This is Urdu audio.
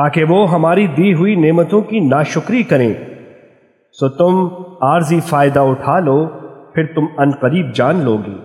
تاکہ وہ ہماری دی ہوئی نعمتوں کی ناشکری کریں۔ سو تم عارضی فائدہ اٹھا لو، پھر تم ان قریب جان لوگی۔